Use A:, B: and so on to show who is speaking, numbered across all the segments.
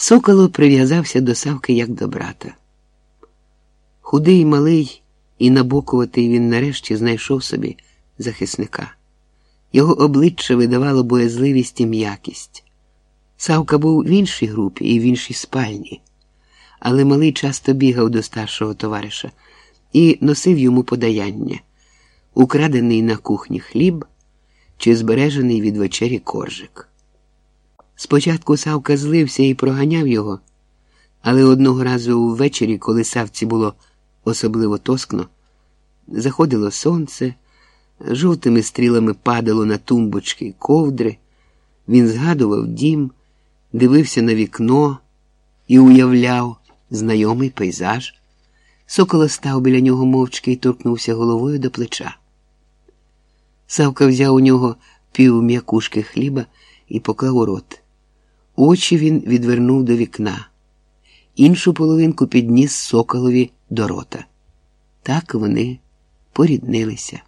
A: Соколо прив'язався до Савки як до брата. Худий, малий і набокуватий він нарешті знайшов собі захисника. Його обличчя видавало боязливість і м'якість. Савка був в іншій групі і в іншій спальні, але малий часто бігав до старшого товариша і носив йому подаяння, украдений на кухні хліб чи збережений від вечері коржик. Спочатку Савка злився і проганяв його, але одного разу ввечері, коли Савці було особливо тоскно, заходило сонце, жовтими стрілами падало на тумбочки ковдри, він згадував дім, дивився на вікно і уявляв знайомий пейзаж. Сокола став біля нього мовчки і торкнувся головою до плеча. Савка взяв у нього пів м'якушки хліба і поклав у рот. Очі він відвернув до вікна, іншу половинку підніс соколові до рота. Так вони поріднилися.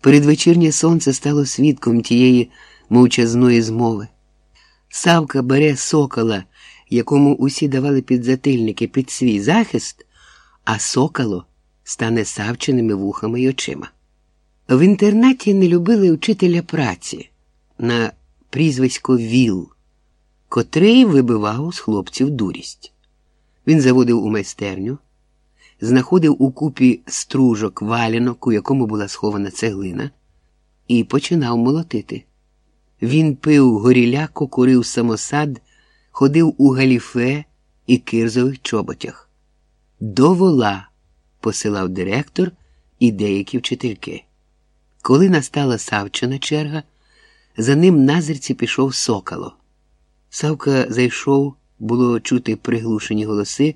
A: Передвечірнє сонце стало свідком тієї мовчазної змови. Савка бере сокола, якому усі давали підзатильники під свій захист, а соколо стане савченими вухами й очима. В інтернаті не любили вчителя праці на прізвисько Віл, котрий вибивав з хлопців дурість. Він заводив у майстерню, знаходив у купі стружок валянок, у якому була схована цеглина, і починав молотити. Він пив горіляко, курив самосад, ходив у галіфе і кирзових чоботях. До вола посилав директор і деякі вчительки. Коли настала Савчина черга, за ним назирці пішов сокало. Савка зайшов, було чути приглушені голоси,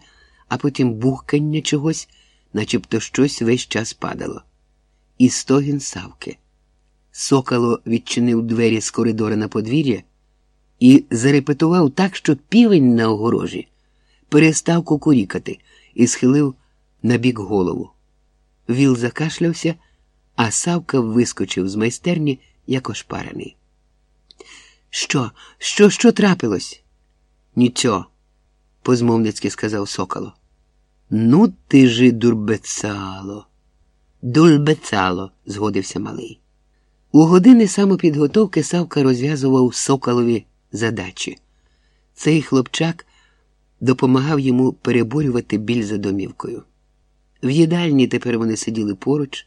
A: а потім бухкання чогось, начебто щось весь час падало. І стогін Савки. Сокало відчинив двері з коридора на подвір'я і зарепетував так, що півень на огорожі перестав кукурікати і схилив на бік голову. Віл закашлявся, а Савка вискочив з майстерні, як ошпарений. Що, що, що трапилось? Нічого, позмовницьки сказав соколо. Ну, ти ж і дурбецало. Дульбецало, згодився малий. У години самопідготовки Савка розв'язував соколові задачі. Цей хлопчак допомагав йому переборювати біль за домівкою. В їдальні тепер вони сиділи поруч.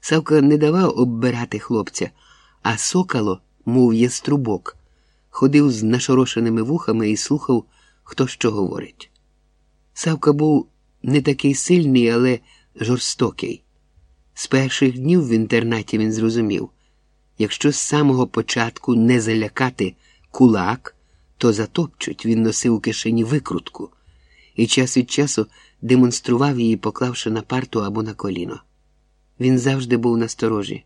A: Савка не давав оббирати хлопця, а сокало, мов яструбок, ходив з нашорошеними вухами і слухав, хто що говорить. Савка був не такий сильний, але жорстокий. З перших днів в інтернаті він зрозумів якщо з самого початку не залякати кулак, то затопчуть він носив у кишені викрутку і час від часу демонстрував її, поклавши на парту або на коліно. Він завжди був насторожі,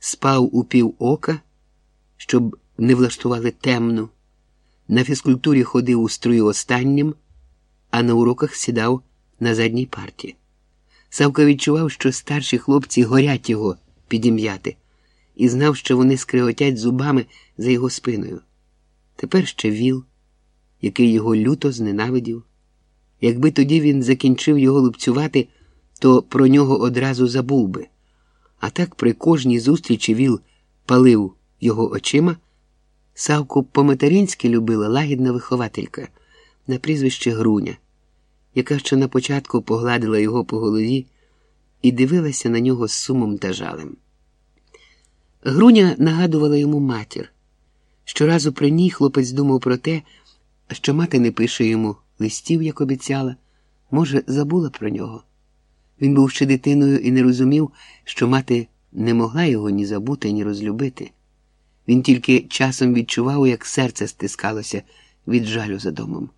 A: спав у пів ока, щоб не влаштували темну. На фізкультурі ходив у струю останнім, а на уроках сідав на задній парті. Савка відчував, що старші хлопці горять його підім'яти, і знав, що вони скриготять зубами за його спиною. Тепер ще віл, який його люто зненавидів. Якби тоді він закінчив його лупцювати, то про нього одразу забув би. А так при кожній зустрічі віл палив його очима. Савку по-материнськи любила лагідна вихователька на прізвище Груня, яка ще на початку погладила його по голові і дивилася на нього з сумом та жалем. Груня нагадувала йому матір. Щоразу при ній хлопець думав про те, що мати не пише йому листів, як обіцяла, може, забула про нього. Він був ще дитиною і не розумів, що мати не могла його ні забути, ні розлюбити. Він тільки часом відчував, як серце стискалося від жалю за домом,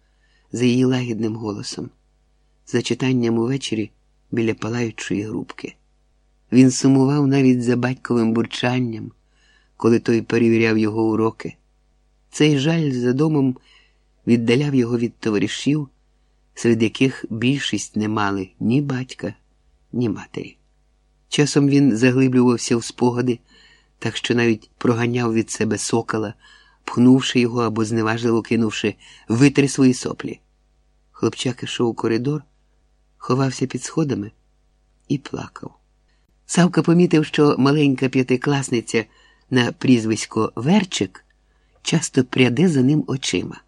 A: за її лагідним голосом, за читанням увечері біля палаючої грубки. Він сумував навіть за батьковим бурчанням, коли той перевіряв його уроки. Цей жаль за домом віддаляв його від товаришів, серед яких більшість не мали ні батька, ні матері. Часом він заглиблювався в спогади, так що навіть проганяв від себе сокола, пхнувши його або зневажливо кинувши витри свої соплі. Хлопчак ішов у коридор, ховався під сходами і плакав. Савка помітив, що маленька п'ятикласниця на прізвисько Верчик часто пряде за ним очима.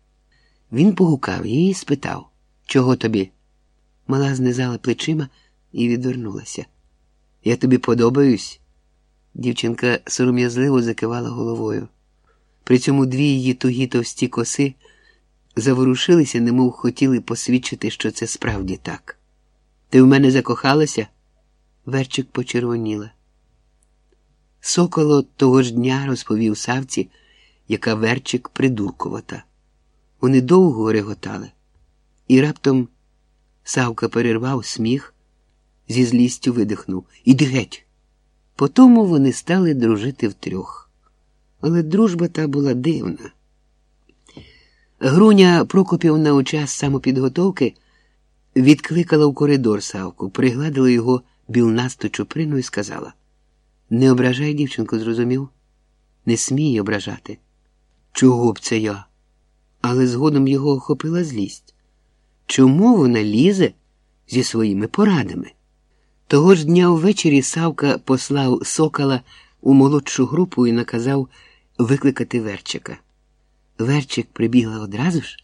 A: Він погукав її і спитав, чого тобі? Мала знизала плечима і відвернулася. Я тобі подобаюсь. Дівчинка сором'язливо закивала головою. При цьому дві її тугі товсті коси заворушилися, немов хотіли посвідчити, що це справді так. Ти в мене закохалася? Верчик почервоніла. Соколо того ж дня розповів Савці, яка Верчик придуркувата. Вони довго реготали, і раптом Савка перервав сміх, зі злістю видихнув Іди геть. Потому вони стали дружити втрьох. Але дружба та була дивна. Груня Прокопівна у час самопідготовки відкликала в коридор Савку, пригладила його білнасту чуприну і сказала: Не ображай, дівчинку, зрозумів? Не смій ображати. Чого б це я? Але згодом його охопила злість. Чому вона лізе зі своїми порадами? Того ж дня ввечері Савка послав сокола у молодшу групу і наказав викликати Верчика. Верчик прибігла одразу ж